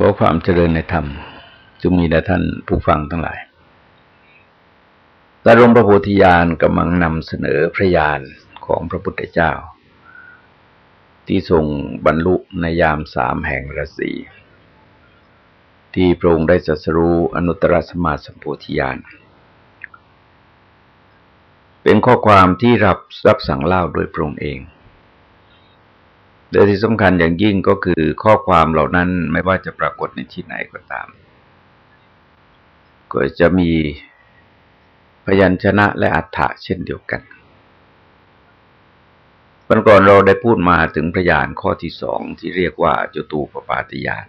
ขอความเจริญในธรรมจะมีแด่ท่านผู้ฟังทั้งหลายแตารมพระโพธิญาณกำลังนำเสนอพระญาณของพระพุทธเจ้า ที่ทรงบรรลุในยามสามแห่งราศีที่พระองค์ได้จัสรู้อนุตตรสมาสัมโพธิญาณ เป็นข้อความที่รับรับสั่งเล่าโดยพระองค์เอง แต่ที่สำคัญอย่างยิ่งก็คือข้อความเหล่านั้นไม่ว่าจะปรากฏในที่ไหนก็ตาม ก็จะมีพยัญชนะและอัฏฐะเช่นเดียวกันวันก่อนเราได้พูดมาถึงพยานข้อที่สองที่เรียกว่าจุตูปปาติยาน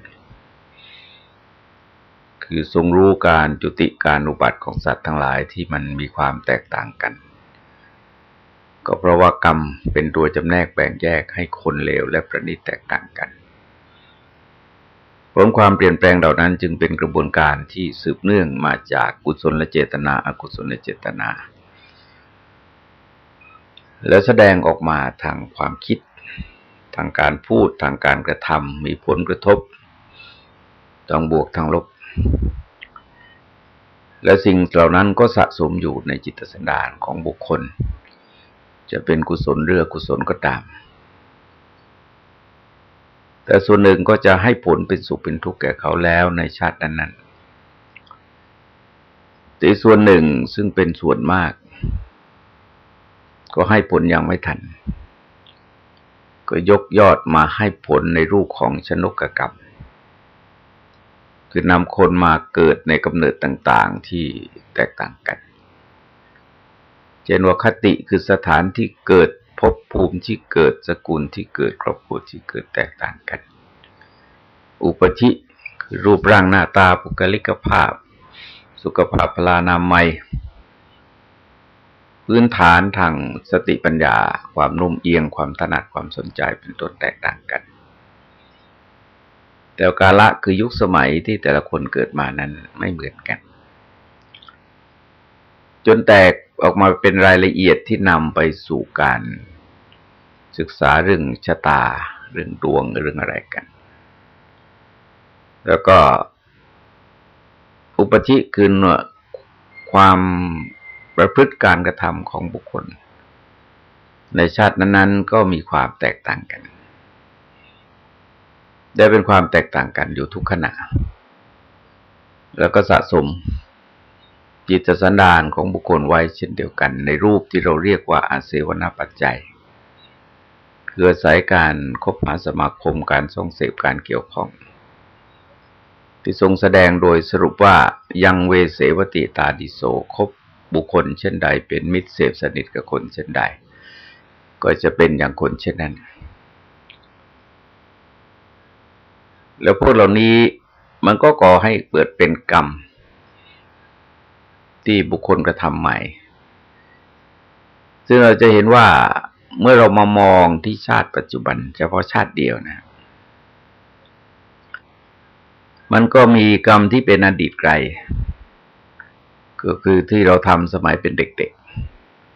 คือทรงรู้การจุติการอุบัติของสัตว์ทั้งหลายที่มันมีความแตกต่างกัน ก็เพราะว่ากรรมเป็นตัวจำแนกแบ่งแยกให้คนเลวและประณีตแตกต่างกันผลความเปลี่ยนแปลงเหล่านั้นจึงเป็นกระบวนการที่สืบเนื่องมาจากกุศลและเจตนา อกุศลและเจตนา แล้วแสดงออกมาทางความคิด ทางการพูดทางการกระทำมีผลกระทบทางบวกทางลบ และสิ่งเหล่านั้นก็สะสมอยู่ในจิตสันดานของบุคคล จะเป็นกุศลเรือกุศลก็ตาม แต่ส่วนหนึ่งก็จะให้ผลเป็นสุขเป็นทุกข์แก่เขาแล้วในชาตินั้นๆแต่ส่วนหนึ่งซึ่งเป็นส่วนมาก ก็ให้ผลยังไม่ทัน ก็ยกยอดมาให้ผลในรูปของชนกกรรมคือนำคนมาเกิดในกำเนิดต่าง ๆที่แตกต่างกัน เจนวคติคือสถานที่เกิดภพภูมิที่เกิดสกุลที่เกิดครอบครัวที่เกิดแตกต่างกัน อุปธิคือรูปร่างหน้าตาปุกลิกภาพ สุขภาพพลานามัย พื้นฐานทางสติปัญญา ความนุ่มเอียงความถนัดความสนใจเป็นต้นแตกต่างกัน แต่กาละคือยุคสมัยที่แต่ละคนเกิดมานั้นไม่เหมือนกัน จนแตก ออกมาเป็นรายละเอียดที่นำไปสู่การศึกษาเรื่องชะตา เรื่องดวงเรื่องอะไรกัน แล้วก็ อุปธิคือความประพฤติการกระทำของบุคคล ในชาตินั้น ๆ ก็มีความแตกต่างกัน ได้เป็นความแตกต่างกันอยู่ทุกขณะ แล้วก็สะสม จิตสันดานของบุคคลไว้เช่นเดียวกัน ในรูปที่เราเรียกว่าอาเสวนาปัจจัยคืออาศัยการคบหาสมาคมการส่งเสพการเกี่ยวข้อง ที่ทรงแสดงโดยสรุปว่ายังเวเสวติตาดิโสคบบุคคลเช่นใด เป็นมิตรเสพสนิทกับคนเช่นใด ก็จะเป็นอย่างคนเช่นนั้น แล้วพวกเหล่านี้มันก็ก่อให้เปิดเป็นกรรม ที่บุคคลกระทำใหม่ ซึ่งเราจะเห็นว่าเมื่อเรามามองที่ชาติปัจจุบัน เฉพาะชาติเดียวนะ มันก็มีกรรมที่เป็นอดีตไกล ก็คือที่เราทำสมัยเป็นเด็ก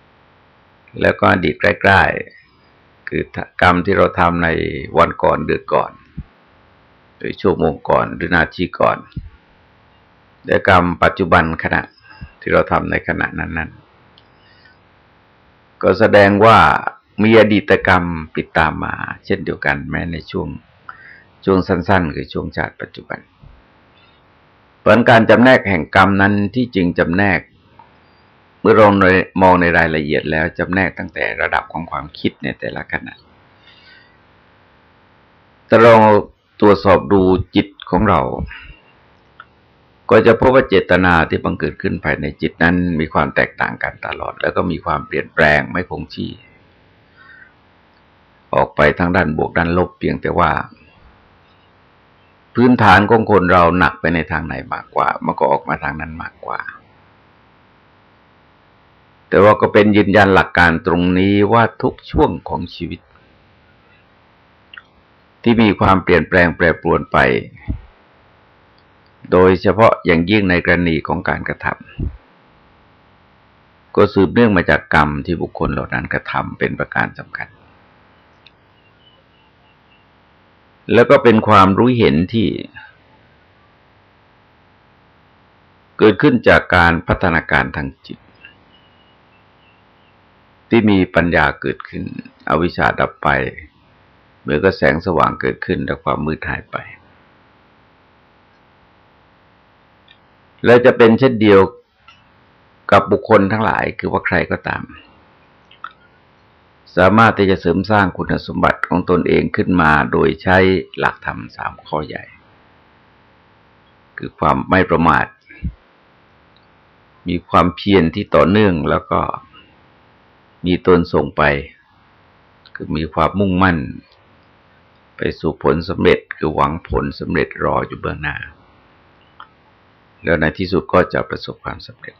ๆ แล้วก็อดีตใกล้ๆ คือกรรมที่เราทำในวันก่อนเดือนก่อน หรือชั่วโมงก่อนหรือนาทีก่อนแต่กรรมปัจจุบันขณะ ที่เราทำในขณะนั้นนั้นก็แสดงว่ามีอดีตกรรมติดตามมา เช่นเดียวกันแม้ในช่วงช่วงสั้น ๆ คือช่วงชาติปัจจุบันผลการจำแนกแห่งกรรมนั้นที่จริงจำแนก เมื่อเรามองในรายละเอียดแล้วจำแนกตั้งแต่ระดับของความคิดในแต่ละขณะแต่เราตรวจสอบดูจิตของเรา ก็จะพบว่าเจตนาที่บังเกิดขึ้นภายในจิตนั้น มีความแตกต่างกันตลอด แล้วก็มีความเปลี่ยนแปลงไม่คงที่ ออกไปทางด้านบวกด้านลบเพียงแต่ว่า พื้นฐานของคนเราหนักไปในทางไหนมากกว่า มันก็ออกมาทางนั้นมากกว่า แต่ว่าก็เป็นยืนยันหลักการตรงนี้ว่าทุกช่วงของชีวิต ที่มีความเปลี่ยนแปลงแปรปรวนไป โดยเฉพาะอย่างยิ่งในกรณีของการกระทำก็สืบเนื่องมาจากกรรมที่บุคคลเหล่านั้นกระทำเป็นประการสำคัญ แล้วก็เป็นความรู้เห็นที่ เกิดขึ้นจากการพัฒนาการทางจิต ที่มีปัญญาเกิดขึ้น อวิชชาดับไปเมื่อก็แสงสว่างเกิดขึ้น และความมืดหายไป และจะเป็นเช่นเดียวกับบุคคลทั้งหลายคือว่าใครก็ตาม สามารถที่จะเสริมสร้างคุณสมบัติของตนเองขึ้นมาโดยใช้หลักธรรมสามข้อใหญ่ คือความไม่ประมาท มีความเพียรที่ต่อเนื่องแล้วก็มีตนส่งไป คือมีความมุ่งมั่น ไปสู่ผลสำเร็จคือหวังผลสำเร็จรออยู่เบื้องหน้า แล้วในที่สุดก็จะประสบความสำเร็จ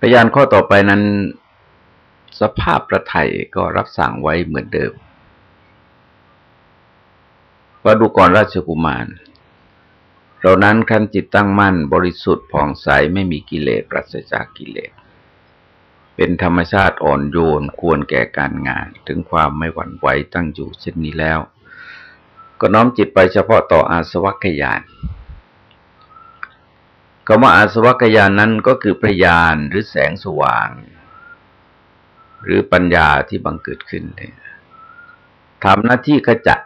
พยานข้อต่อไปนั้น สภาพประไทยก็รับสั่งไว้เหมือนเดิม ว่าดูกรราชกุมารเรานั้นคันจิตตั้งมั่นบริสุทธิ์ผ่องใสไม่มีกิเลสปราศจากกิเลส เป็นธรรมชาติอ่อนโยนควรแก่การงาน ถึงความไม่หวั่นไหวตั้งอยู่เช่นนี้แล้ว ก็น้อมจิตไปเฉพาะต่ออาสวัคยานคำว่าอาสวัคยานนั้นก็คือประยานหรือแสงสว่าง หรือปัญญาที่บังเกิดขึ้นทำหน้าที่ขจัด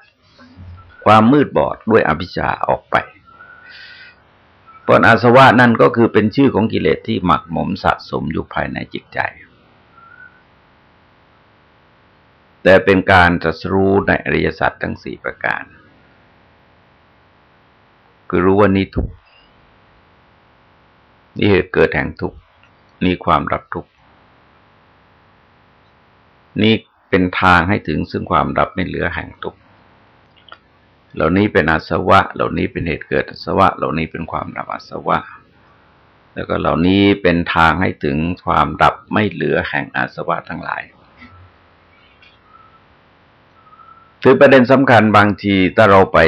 ความมืดบอดด้วยอภิชาออกไปผลอาสวะนั่นก็คือเป็นชื่อของกิเลสที่หมักหมมสะสมอยู่ภายในจิตใจ แต่เป็นการตรัสรู้ในอริยสัจทั้งสี่ประการ คือรู้ว่านี้ทุกนี่เหตุเกิดแห่งทุกนี่ความรับทุกนี่เป็นทางให้ถึงซึ่งความรับไม่เหลือแห่งทุกเหล่านี้เป็นอาสวะ เหล่านี้เป็นเหตุเกิดอาสวะ เหล่านี้เป็นความดับอาสวะ แล้วก็เหล่านี้เป็นทางให้ถึงความดับไม่เหลือแห่งอาสวะทั้งหลาย คือประเด็นสำคัญบางทีถ้าเราไป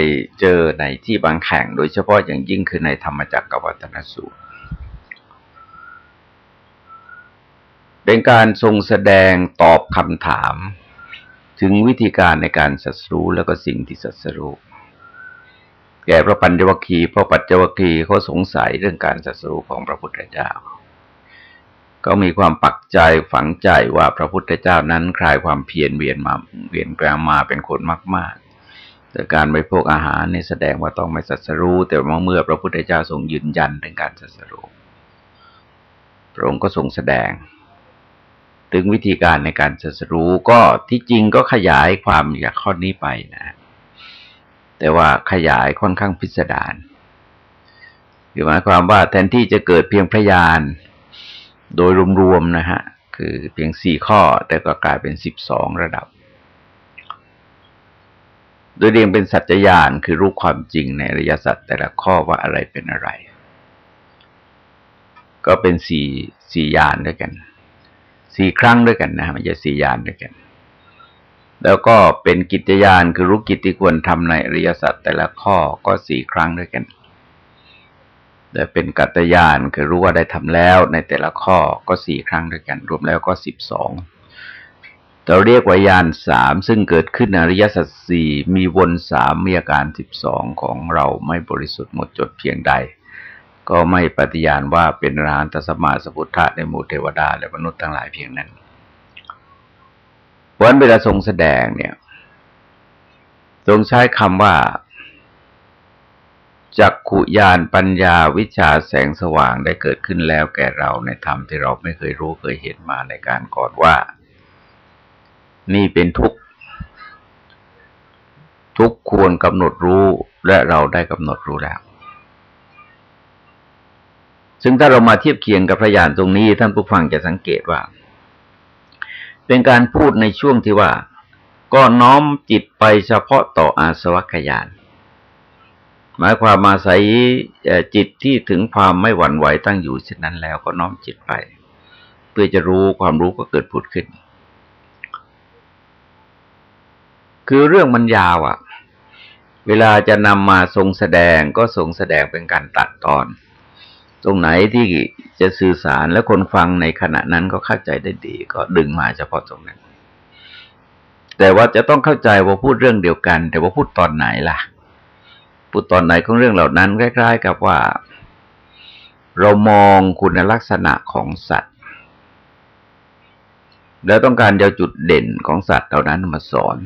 เจอในที่บางแห่ง โดยเฉพาะอย่างยิ่งคือในธรรมจักรวัตนสูตร เป็นการทรงแสดงตอบคำถาม ถึงวิธีการในการสัสรู้แล้วก็สิ่งที่สัสรู้แก่พระปัญจวัคคีย์พระปัญจวัคคีย์เขาสงสัยเรื่องการศัสรูของพระพุทธเจ้า ก็มีความปักใจฝังใจว่าพระพุทธเจ้านั้นคลายความเพียรเวียนมาเวียนแปลงมาเป็นคนมาก ๆ แต่การไปพวกอาหารนี่แสดงว่าต้องไม่สัสรู้ แต่เมื่อพระพุทธเจ้าทรงยืนยันถึงการสัสรู้พระองค์ก็ทรงแสดง ถึงวิธีการในการสัสรู้ก็ที่จริงก็ขยายความจากข้อนี้ไปนะ แต่ว่าขยายค่อนข้างพิสดารคือหมายความว่าแทนที่จะเกิดเพียงพยาน โดยรวมๆนะฮะ คือเพียงสี่ข้อแต่ก็กลายเป็นสิบสองระดับ โดยเรียงเป็นสัจจญาณคือรู้ความจริงในอริยสัจแต่ละข้อว่าอะไรเป็นอะไร ก็เป็นสี่สี่ยานด้วยกันสี่ครั้งด้วยกันนะมันจะสี่ยานด้วยกัน แล้วก็เป็นกิจยานคือรู้กิจที่ควรทำในอริยสัจแต่ละข้อก็สี่ครั้งด้วยกัน แต่เป็นกัตยานคือรู้ว่าได้ทำแล้วในแต่ละข้อก็สี่ครั้งด้วยกัน รวมแล้วก็สิบสองเราเรียกว่ายานสามซึ่งเกิดขึ้นในอริยสัจสี่มีวนสามมีอาการสิบสองของเราไม่บริสุทธิ์หมดจดเพียงใด ก็ไม่ปฏิญาณว่าเป็นรานตสมาสพุทธะในหมู่เทวดาและมนุษย์ทั้งหลายเพียงนั้นวันเวลาทรงแสดงเนี่ย ทรงใช้คำว่า จักขุยานปัญญาวิชาแสงสว่างได้เกิดขึ้นแล้วแก่เราในธรรมที่เราไม่เคยรู้เคยเห็นมาในการก่อนว่า นี่เป็นทุกข์ทุกควรกำหนดรู้และเราได้กำหนดรู้แล้ว ซึ่งถ้าเรามาเทียบเคียงกับพระยานตรงนี้ ท่านผู้ฟังจะสังเกตว่า เป็นการพูดในช่วงที่ว่า ก็น้อมจิตไปเฉพาะต่ออาสวัคยาน หมายความมาใส่จิตที่ถึงความไม่หวั่นไหวตั้งอยู่เช่นนั้นแล้วก็น้อมจิตไป เพื่อจะรู้ความรู้ก็เกิดผุดขึ้น คือเรื่องมันยาวอะ่ะ เวลาจะนำมาทรงแสดงก็ทรงแสดงเป็นการตัดตอน ตรงไหนที่จะสื่อสารและคนฟังในขณะนั้นก็เข้าใจได้ดี ก็ดึงมาเฉพาะตรงนั้น แต่ว่าจะต้องเข้าใจว่าพูดเรื่องเดียวกัน แต่ว่าพูดตอนไหนล่ะ พูดตอนไหนของเรื่องเหล่านั้นคล้ายๆ กับว่า เรามองคุณลักษณะของสัตว์ แล้วต้องการจะจุดเด่นของสัตว์เหล่านั้นมาสอน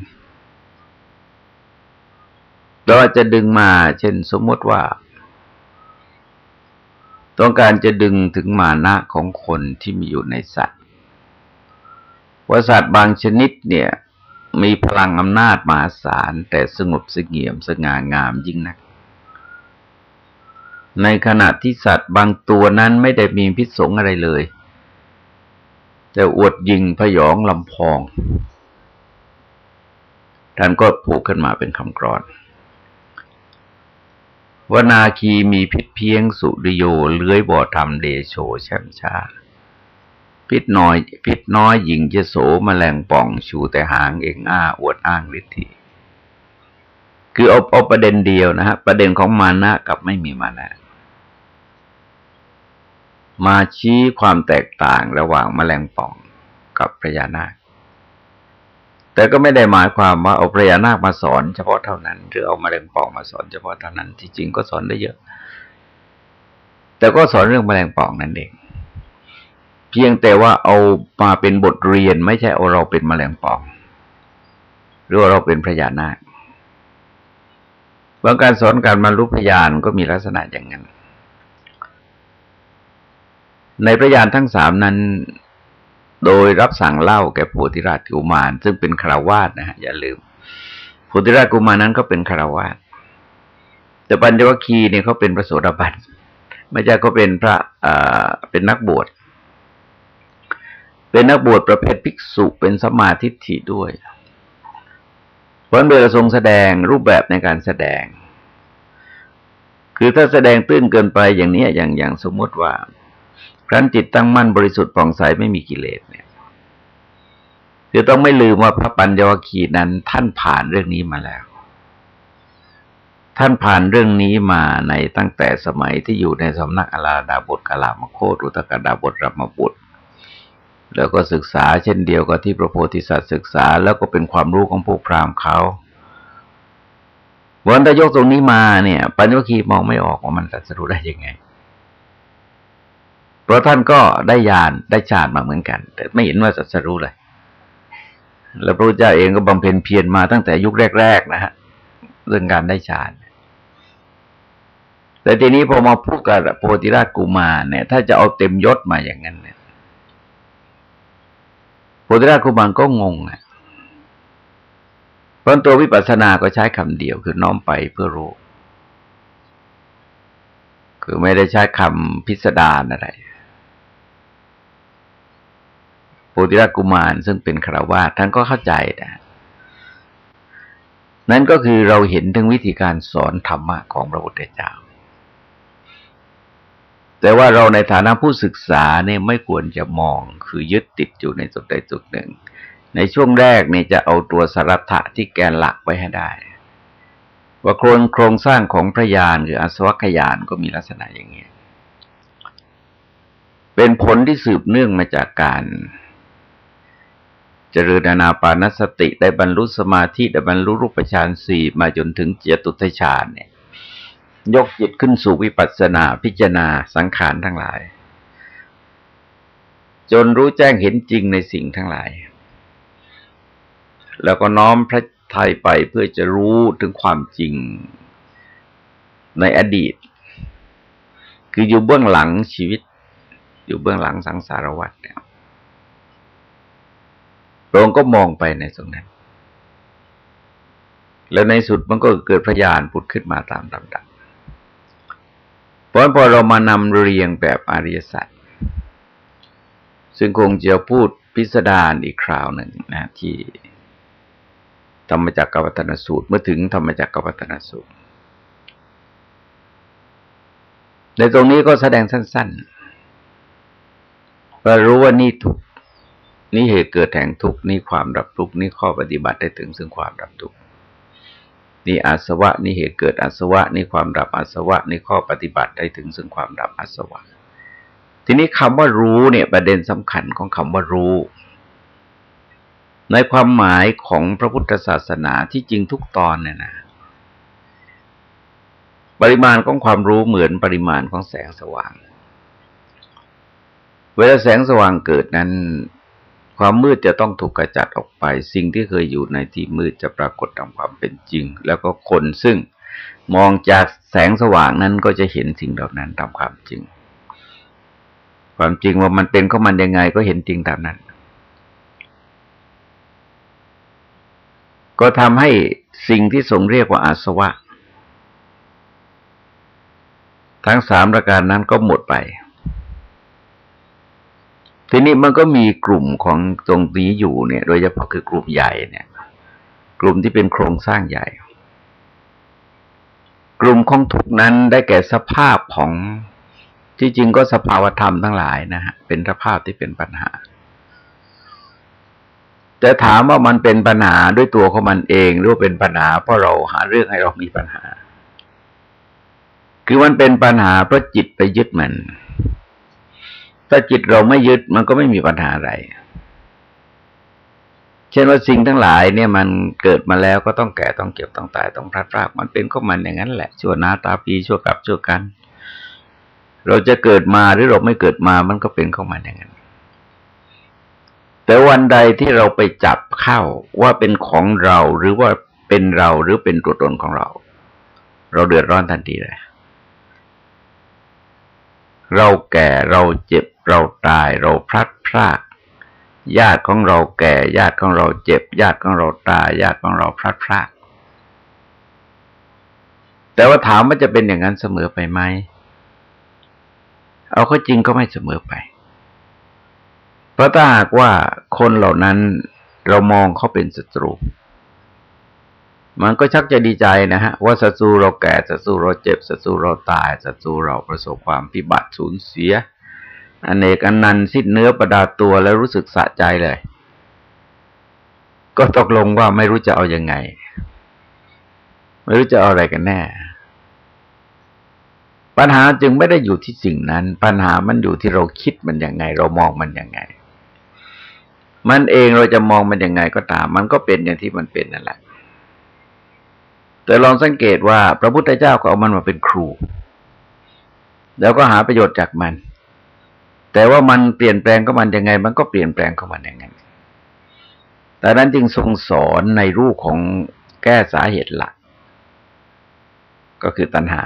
เราจะดึงมา เช่นสมมติว่า ต้องการจะดึงถึงมานะของคนที่มีอยู่ในสัตว์ว่าสัตว์บางชนิดเนี่ย มีพลังอำนาจมหาศาล แต่สงบสงเงียมสง่างามยิ่งนัก ในขณะที่สัตว์บางตัวนั้นไม่ได้มีพิษสงอะไรเลย แต่อวดยิงพยองลำพอง ท่านก็ผูกขึ้นมาเป็นคำกรอนวนาคีมีพิษเพียงสุริโยเลื้อยบ่อทำเดโชแช่มชา พิษน้อย พิษน้อยหญิงเจโสมแมลงป่องชูแต่หางเองอ้าอวดอ้างฤทธิคือเอาเอาประเด็นเดียวนะฮะประเด็นของมานะกับไม่มีมานะมาชี้ความแตกต่างระหว่างแมลงป่องกับพญานาค แต่ก็ไม่ได้หมายความว่าเอาพระยานาคมาสอนเฉพาะเท่านั้น หรือเอามาแมลงป่องมาสอนเฉพาะเท่านั้น ที่จริงก็สอนได้เยอะ แต่ก็สอนเรื่องแมลงป่องนั่นเอง เพียงแต่ว่าเอามาเป็นบทเรียนไม่ใช่เอาเราเป็นมแมลงปองหรือว่าเราเป็นพระยานาคบางการสอนการบรรลุพยานก็มีลักษณะอย่างนั้น ในพระยานทั้งสามนั้น โดยรับสั่งเล่าแก่โพธิราชกุมาร ซึ่งเป็นคารวาสนะฮะอย่าลืมโพธิราชกุมารนั้นก็เป็นคารวาสแต่ปัญจวัคคีย์เนี่ยเขาเป็นพระโสดาบันไม่ใช่เขาเป็นพระอ่าเป็นนักบวช เป็นนักบวชประเภทภิกษุเป็นสมาธิฐิด้วยเพราะเบลทรงแสดงรูปแบบในการแสดง คือถ้าแสดงตื้นเกินไปอย่างนี้อย่างอย่างสมมติว่า ครั้นจิตตั้งมั่นบริสุทธิ์ผ่องใสไม่มีกิเลสเนี่ยคือต้องไม่ลืมว่าพระปัญญวคีนั้นท่านผ่านเรื่องนี้มาแล้ว ท่านผ่านเรื่องนี้มาในตั้งแต่สมัยที่อยู่ในสำนักอลาดาบทกลามโคตรุตกดาบทรมบุตร แล้วก็ศึกษาเช่นเดียวกับที่พระโพธิสัตว์ศึกษา แล้วก็เป็นความรู้ของพวกพราหมณ์เขาวันตยกตรงนี้มาเนี่ย ปัญญวคีมองไม่ออกว่ามันจะสรู้ได้ยังไง เพราะท่านก็ได้ญาณได้ฌานมาเหมือนกัน แต่ไม่เห็นว่าสัจรู้เลย แล้วพระพุทธเจ้าเองก็บำเพ็ญเพียรมาตั้งแต่ยุคแรกๆนะฮะเรื่องการได้ฌานแต่ทีนี้พอมาพูดกับโพธิราชกุมารเนี่ย ถ้าจะเอาเต็มยศมาอย่างนั้นเนี่ย โพธิราชกุมารก็งงอะเพราะตัววิปัสสนาก็ใช้คำเดียวคือน้อมไปเพื่อรู้ คือไม่ได้ใช้คำพิสดารอะไรโพธิราชกุมารซึ่งเป็นคราวาสท่านก็เข้าใจนะนั่นก็คือเราเห็นถึงวิธีการสอนธรรมะของพระพุทธเจ้า แต่ว่าเราในฐานะผู้ศึกษาเนี่ยไม่ควรจะมองคือยึดติดอยู่ในจุดใดจุดหนึ่ง ในช่วงแรกเนี่ยจะเอาตัวสารัทะที่แกนหลักไว้ให้ได้ ว่าโครงโครงสร้างของพระยานหรืออสวัคยานก็มีลักษณะอย่างนี้เป็นผลที่สืบเนื่องมาจากการ เจริญนาปานสติได้บรรลุสมาธิได้บรรลุรูปฌานสี่มาจนถึงเจตุทฌานเนี่ย ยกจิตขึ้นสู่วิปัสสนาพิจารณาสังขารทั้งหลาย จนรู้แจ้งเห็นจริงในสิ่งทั้งหลาย แล้วก็น้อมพระไทยไปเพื่อจะรู้ถึงความจริงในอดีต คืออยู่เบื้องหลังชีวิต อยู่เบื้องหลังสังสารวัฏเนี่ยพระองค์ก็มองไปในตรงนั้น แล้วในสุดมันก็เกิดพยานพุดขึ้นมาตามลำดับ เพราะพอเรามานำเรียงแบบอริยสัจซึ่งคงจะพูดพิสดารอีกคราวหนึ่งนะที่ธรรมจักรกัปตนสูตร เมื่อถึงธรรมจักรกัปตนสูตร ในตรงนี้ก็แสดงสั้นๆว่ารู้ว่านี่ถูกนี่เหตุเกิดแห่งทุกนี่ความดับทุกนี่ข้อปฏิบัติได้ถึงซึ่งความดับทุก นี่อาสวะนี่เหตุเกิดอาสวะนี่ความดับอาสวะนี่ข้อปฏิบัติได้ถึงซึ่งความดับอาสวะ ทีนี้คำว่ารู้เนี่ยประเด็นสำคัญของคำว่ารู้ ในความหมายของพระพุทธศาสนาที่จริงทุกตอนเนี่ยนะปริมาณของความรู้เหมือนปริมาณของแสงสว่าง เวลาแสงสว่างเกิดนั้น ความมืดจะต้องถูกกระจัดออกไป สิ่งที่เคยอยู่ในที่มืดจะปรากฏตามความเป็นจริง แล้วก็คนซึ่งมองจากแสงสว่างนั้นก็จะเห็นสิ่งเหล่านั้นตามความจริง ความจริงว่ามันเป็นของมันยังไงก็เห็นจริงตามนั้น ก็ทำให้สิ่งที่ทรงเรียกว่าอาสวะ ทั้งสามประการนั้นก็หมดไป ทีนี้มันก็มีกลุ่มของตรงนี้อยู่เนี่ย โดยเฉพาะคือกลุ่มใหญ่เนี่ย กลุ่มที่เป็นโครงสร้างใหญ่ กลุ่มของทุกนั้นได้แก่สภาพของที่จริงก็สภาวธรรมทั้งหลายนะฮะเป็นสภาพที่เป็นปัญหา แต่ถามว่ามันเป็นปัญหาด้วยตัวของมันเอง หรือเป็นปัญหาเพราะเราหาเรื่องให้เรามีปัญหา คือมันเป็นปัญหาเพราะจิตไปยึดมัน ถ้าจิตเราไม่ยึดมันก็ไม่มีปัญหาอะไร เช่นว่าสิ่งทั้งหลายเนี่ยมันเกิดมาแล้วก็ต้องแก่ต้องเก็บต้องตายต้องพลัดพรากมันเป็นก็มันอย่างนั้นแหละชั่วนาตาปีชั่วกับชั่วกัน เราจะเกิดมาหรือเราไม่เกิดมามันก็เป็นของมันอย่างนั้น แต่วันใดที่เราไปจับเข้าว่าเป็นของเราหรือว่าเป็นเราหรือเป็นตัวตนของเรา เราเดือดร้อนทันทีเลยเราแก่เราเจ็บ เราตายเราพลัดพรากญาติของเราแก่ ญาติของเราเจ็บ ญาติของเราตาย ญาติของเราพลัดพราก แต่ว่าถามว่าจะเป็นอย่างนั้นเสมอไปไหม เอาข้อจริงก็ไม่เสมอไป เพราะถ้าหากว่าคนเหล่านั้นเรามองเขาเป็นศัตรู มันก็ชักจะดีใจนะฮะ ว่าศัตรูเราแก่ศัตรูเราเจ็บศัตรูเราตายศัตรูเราประสบความพิบัติสูญเสีย อนเนกอันนันสิ้นเนื้อประดาตัวแล้วรู้สึกสะใจเลย ก็ตกลงว่าไม่รู้จะเอาอยัางไง ไม่รู้จะเอาอะไรกันแน่ ปัญหาจึงไม่ได้อยู่ที่สิ่งนั้น ปัญหามันอยู่ที่เราคิดมันยังไง เรามองมันยังไง มันเองเราจะมองมันยังไงก็ตาม มันก็เป็นอย่างที่มันเป็นนั่นแหละแต่ลองสังเกตว่า พระพุทธเจ้าก็เอามันมาเป็นครู แล้วก็หาประโยชน์จากมัน แต่ว่ามันเปลี่ยนแปลงก็มันยังไง มันก็เปลี่ยนแปลงของมันยังไงแต่นั้นจึงทรงสอนในรูปของแก้สาเหตุหลัก ก็คือตัณหา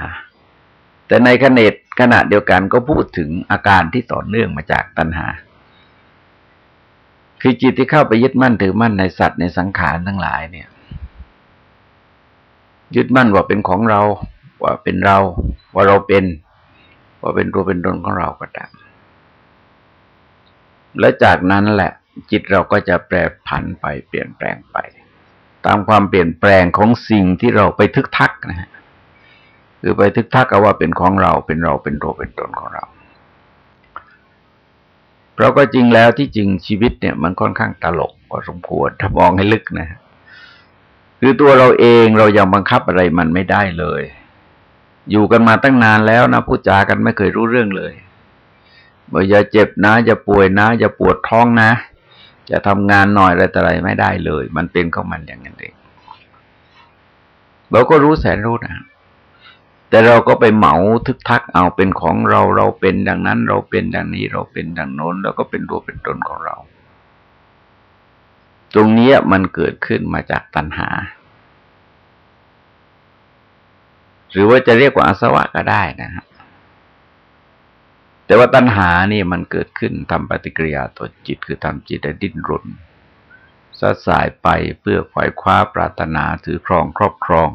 แต่ในขณะขณะเดียวกันก็พูดถึงอาการที่ต่อเนื่องมาจากตัณหา คือจิตที่เข้าไปยึดมั่นถือมั่นในสัตว์ในสังขารทั้งหลายเนี่ย ยึดมั่นว่าเป็นของเรา ว่าเป็นเรา ว่าเราเป็น ว่าเป็นตัวเป็นตนของเราก็ตาม และจากนั้นแหละจิตเราก็จะแปรผันไปเปลี่ยนแปลงไป ตามความเปลี่ยนแปลงของสิ่งที่เราไปทึกทักนะฮะคือไปทึกทักเอาว่าเป็นของเราเป็นเราเป็นตัวเป็นตนของเราเพราะก็จริงแล้วที่จริงชีวิตเนี่ย มันค่อนข้างตลกพอสมควรถ้ามองให้ลึกนะคือตัวเราเองเรายังบังคับอะไรมันไม่ได้เลย อยู่กันมาตั้งนานแล้วนะพูดจากันไม่เคยรู้เรื่องเลย บอกอย่าเจ็บนะอย่าป่วยนะอย่าปวดท้องนะจะทำงานหน่อยอะไรแต่ไรไม่ได้เลย มันเป็นของมันอย่างนั้นเองเราก็รู้แสนรู้นะแต่เราก็ไปเหมาทึกทักเอาเป็นของเราเราเป็นดังนั้น เราเป็นดังนี้เราเป็นดังโน้น แล้วก็เป็นตัวเป็นตนของเรา ตรงนี้มันเกิดขึ้นมาจากตัณหา หรือว่าจะเรียกว่าอาสวะก็ได้นะครับ แต่ว่าตัณหานี่มันเกิดขึ้นทำปฏิกิริยาต่อจิตคือทำจิตให้ดิ้นรนสะสายไปเพื่อขวายคว้าปรารถนาถือครองครอบครอง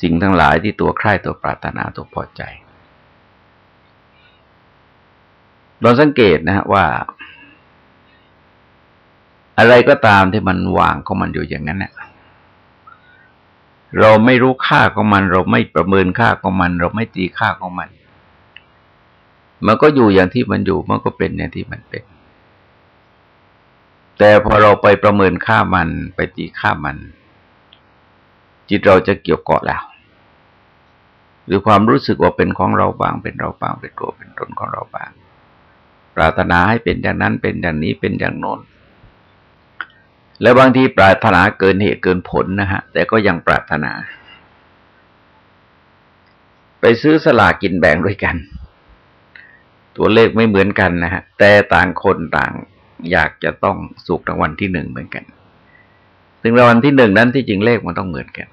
สิ่งทั้งหลายที่ตัวใคร่ตัวปรารถนาตัวพอใจเราสังเกตนะฮะว่า อะไรก็ตามที่มันวางของมันอยู่อย่างนั้นเนี่ยเราไม่รู้ค่าของมัน เราไม่ประเมินค่าของมัน เราไม่ตีค่าของมัน มันก็อยู่อย่างที่มันอยู่ มันก็เป็นอย่างที่มันเป็น แต่พอเราไปประเมินค่ามันไปตีค่ามัน จิตเราจะเกี่ยวเกาะแล้ว หรือความรู้สึกว่าเป็นของเราบางเป็นเราบางเป็นตัวเป็นตนของเราบางปรารถนาให้เป็นอย่างนั้นเป็นอย่างนี้เป็นอย่างโน้น แล้วบางทีปรารถนาเกินเหตุเกินผลนะฮะ แต่ก็ยังปรารถนา ไปซื้อสลากินแบ่งด้วยกัน ตัวเลขไม่เหมือนกันนะฮะ แต่ต่างคนต่างอยากจะต้องสุกรางวัลที่หนึ่งเหมือนกันถึงรางวัลที่หนึ่งนั้นที่จริงเลขมันต้องเหมือนกัน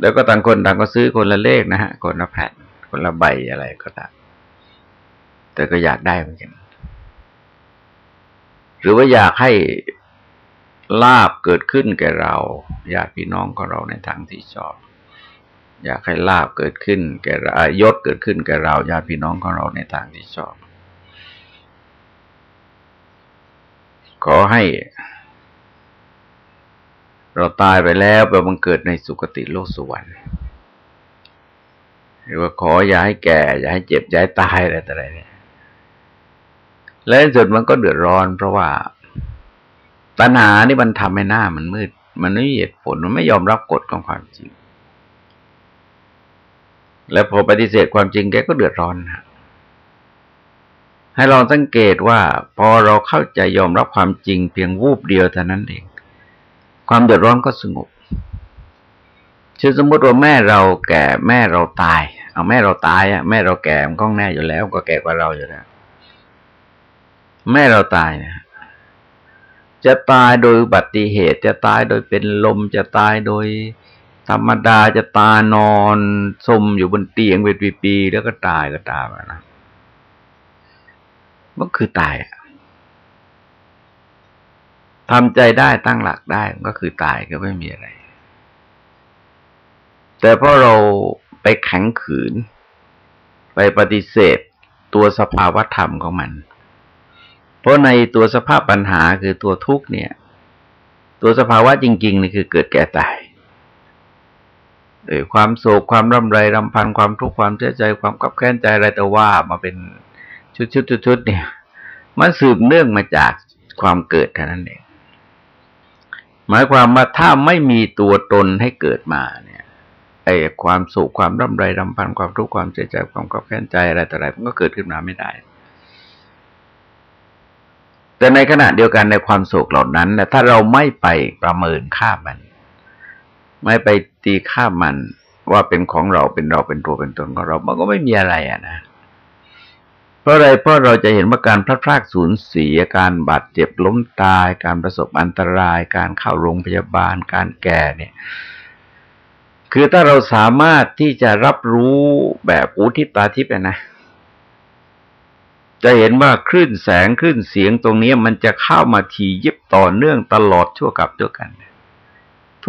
แล้วก็ต่างคนต่างก็ซื้อคนละเลขนะฮะ คนละแผ่นคนละใบอะไรก็ตาม แต่ก็อยากได้เหมือนกัน หรือว่าอยากให้ลาบเกิดขึ้นแก่เรา ญาติพี่น้องของเราในทางที่ชอบ อยากให้ลาบเกิดขึ้น แก่ยศเกิดขึ้นแก่เราญาติพี่น้องของเราในทางที่ชอบ ขอให้ เราตายไปแล้วไปบังเกิดในสุคติโลกสวรรค์หรือว่าขออย่าให้แก่ อย่าให้เจ็บ อย่าให้ตายอะไรต่ออะไรเนี่ยและสุดมันก็เดือดร้อน เพราะว่าตัณหานี่มันทำให้หน้ามันมืด มันไม่เหตุผลมันไม่ยอมรับกฎของความจริง แล้วพอปฏิเสธความจริงแกก็เดือดร้อนนะให้ลองสังเกตว่า พอเราเข้าใจยอมรับความจริงเพียงวูบเดียวเท่านั้นเอง ความเดือดร้อนก็สงบเช่นสมมติว่าแม่เราแก่แม่เราตาย เอาแม่เราตายอะแม่เราแก่มันก็แน่อยู่แล้ว ก็แก่กว่าเราอยู่แล้ว แม่เราตายเนี่ยจะตายโดยอุบัติเหตุ จะตายโดยเป็นลมจะตายโดย ธรรมดาจะตานอนสมอยู่บนเตียงเป็นปีๆแล้วก็ตายก็ตายมานะมันคือตายทำใจได้ตั้งหลักได้มันก็คือตายก็ไม่มีอะไร แต่พอเราไปแข็งขืน ไปปฏิเสธตัวสภาวธรรมของมัน เพราะในตัวสภาพปัญหาคือตัวทุกข์เนี่ย ตัวสภาวะจริงๆนี่คือเกิดแก่ตาย ความโศกความร่ำไรรำพันความทุกข์ความเสียใจความกับแค้นใจอะไรแต่ว่ามาเป็นชุดๆๆเนี่ย มันสืบเนื่องมาจากความเกิดเท่านั้นเองหมายความว่าถ้าไม่มีตัวตนให้เกิดมาเนี่ยไอ้ความสุขความร่ำไรรำพันความทุกข์ความเสียใจความกับแค้นใจอะไรต่อะไรมันก็เกิดขึ้นมาไม่ได้ แต่ในขณะเดียวกันในความโศกเหล่านั้นถ้าเราไม่ไปประเมินค่ามัน ไม่ไปตีค่ามันว่าเป็นของเราเป็นเราเป็นตัวเป็นตนของเรา มันก็ไม่มีอะไรอะนะ เพราะอะไรเพราะเราจะเห็นว่าการพลาดพลาดสูญเสียการบาดเจ็บล้มตาย การประสบอันตราย การเข้าโรงพยาบาล การแก่เนี่ย คือถ้าเราสามารถที่จะรับรู้แบบอุทิตาทิพย์นะจะเห็นว่าคลื่นแสงคลื่นเสียงตรงนี้มันจะเข้ามาทียิบต่อเนื่องตลอดชั่วกับชั่วกัน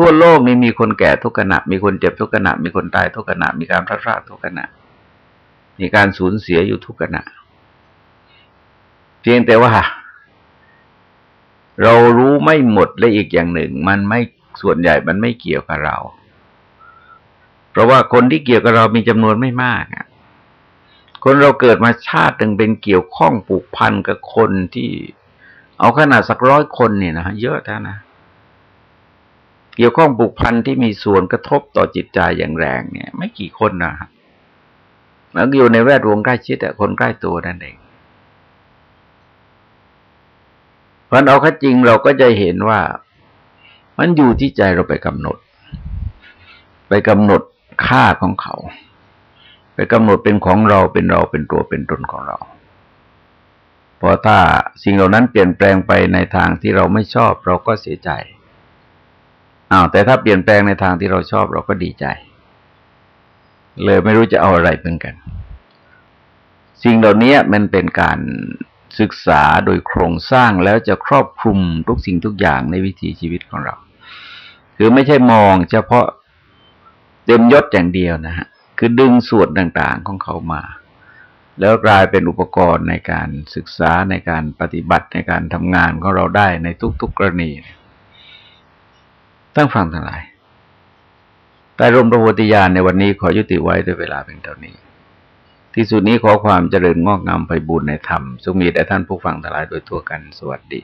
ทั่วโลกนี้มีคนแก่ทุกขณะ มีคนเจ็บทุกขณะ มีคนตายทุกขณะ มีการพลาดพลาดทุกขณะ มีการสูญเสียอยู่ทุกขณะ เพียงแต่ว่า เรารู้ไม่หมดและอีกอย่างหนึ่ง มันไม่ส่วนใหญ่มันไม่เกี่ยวกับเรา เพราะว่าคนที่เกี่ยวกับเรามีจำนวนไม่มากอะคนเราเกิดมาชาติหนึ่งเป็นเกี่ยวข้องผูกพันกับคนที่ เอาขนาดสักร้อยคนเนี่ยนะเยอะแท้นะ เกี่ยวข้องผูกพันที่มีส่วนกระทบต่อจิตใจอย่างแรงเนี่ย ไม่กี่คนนะแล้วอยู่ในแวดวงใกล้ชิดแต่คนใกล้ตัวนั่นเองเพราะเอาข้จริงเราก็จะเห็นว่า มันอยู่ที่ใจเราไปกำหนด ไปกำหนดค่าของเขา ไปกำหนดเป็นของเราเป็นเราเป็นตัวเป็นตนของเราพราะถ้าสิ่งเหล่านั้นเปลี่ยนแปลงไปในทางที่เราไม่ชอบเราก็เสียใจ อ้าวแต่ถ้าเปลี่ยนแปลงในทางที่เราชอบเราก็ดีใจ เลยไม่รู้จะเอาอะไรเป็นกัน สิ่งเหล่านี้มันเป็นการศึกษาโดยโครงสร้างแล้วจะครอบคลุมทุกสิ่งทุกอย่างในวิถีชีวิตของเรา คือไม่ใช่มองเฉพาะเต็มยศอย่างเดียวนะฮะ คือดึงส่วนต่างๆของเขามา แล้วกลายเป็นอุปกรณ์ในการศึกษาในการปฏิบัติในการทำงานของเราได้ในทุกๆกรณี ตั้งฟังทั้งหลาย แต่รมประวัติญาณในวันนี้ขอยุติไว้ด้วยเวลาเป็นเท่านี้ ที่สุดนี้ขอความเจริญงอกงามไปบุญในธรรมสุมีแด่ท่านผู้ฟังทั้งหลายโดยทั่วกันสวัสดี